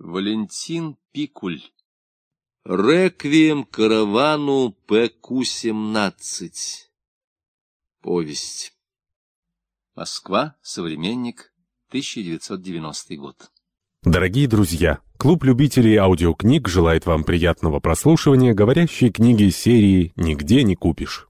Валентин Пикуль. Реквием каравану ПК-17. Повесть. Москва. Современник. 1990 год. Дорогие друзья, клуб любителей аудиокниг желает вам приятного прослушивания говорящей книги серии «Нигде не купишь».